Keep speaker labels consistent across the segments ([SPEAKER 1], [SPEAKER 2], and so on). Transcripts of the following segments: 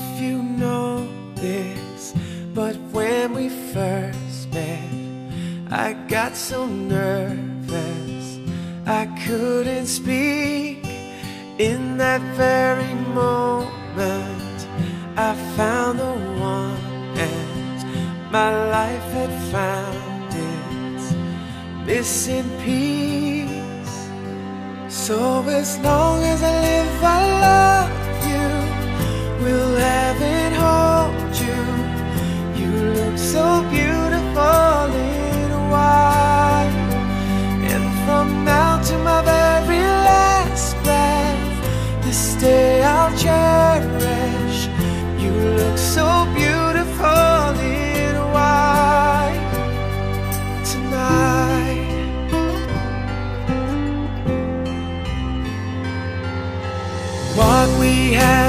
[SPEAKER 1] if you know this, but when we first met, I got so nervous I couldn't speak. In that very moment, I found the one, and my life had found its missing piece. So as long as I live, I love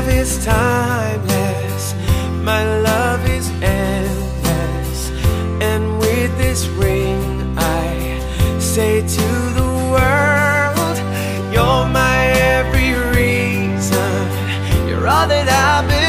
[SPEAKER 1] have is timeless. My love is endless. And with this ring, I say to the world, You're my every reason. You're all that I believe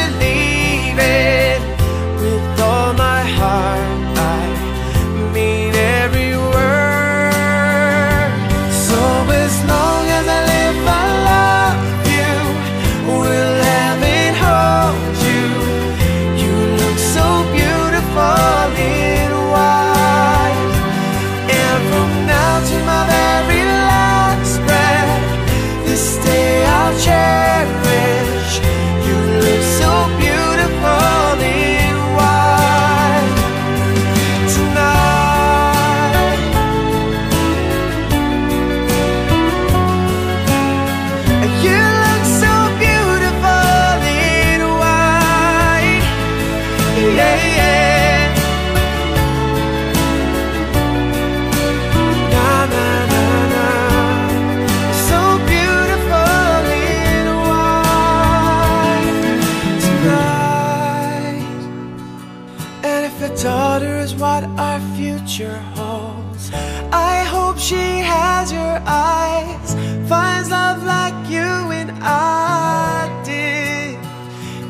[SPEAKER 1] future holds, I hope she has your eyes, finds love like you and I did.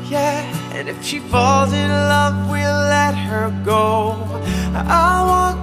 [SPEAKER 1] Yeah, and if she falls in love, we'll let her go. I'll walk